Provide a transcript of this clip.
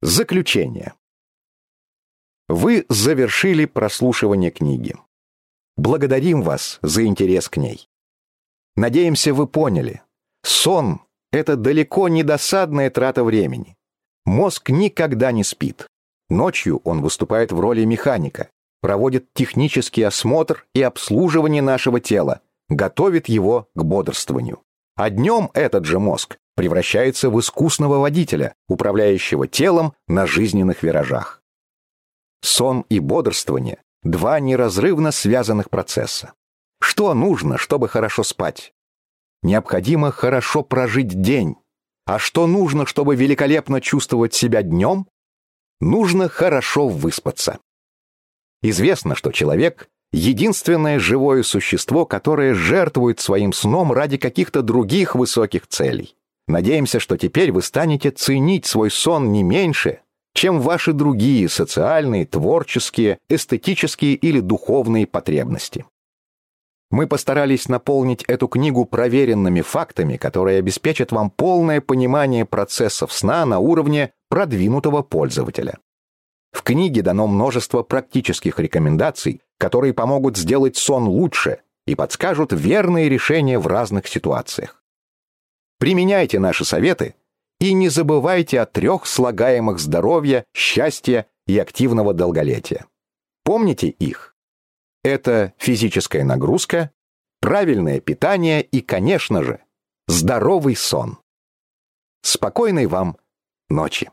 Заключение. Вы завершили прослушивание книги. Благодарим вас за интерес к ней. Надеемся, вы поняли. Сон — это далеко не досадная трата времени. Мозг никогда не спит. Ночью он выступает в роли механика, проводит технический осмотр и обслуживание нашего тела, готовит его к бодрствованию. А днем этот же мозг превращается в искусного водителя, управляющего телом на жизненных виражах. Сон и бодрствование – два неразрывно связанных процесса. Что нужно, чтобы хорошо спать? Необходимо хорошо прожить день. А что нужно, чтобы великолепно чувствовать себя днем? Нужно хорошо выспаться. Известно, что человек – единственное живое существо, которое жертвует своим сном ради каких-то других высоких целей. Надеемся, что теперь вы станете ценить свой сон не меньше, чем ваши другие социальные, творческие, эстетические или духовные потребности. Мы постарались наполнить эту книгу проверенными фактами, которые обеспечат вам полное понимание процессов сна на уровне продвинутого пользователя. В книге дано множество практических рекомендаций, которые помогут сделать сон лучше и подскажут верные решения в разных ситуациях. Применяйте наши советы и не забывайте о трех слагаемых здоровья, счастья и активного долголетия. Помните их. Это физическая нагрузка, правильное питание и, конечно же, здоровый сон. Спокойной вам ночи.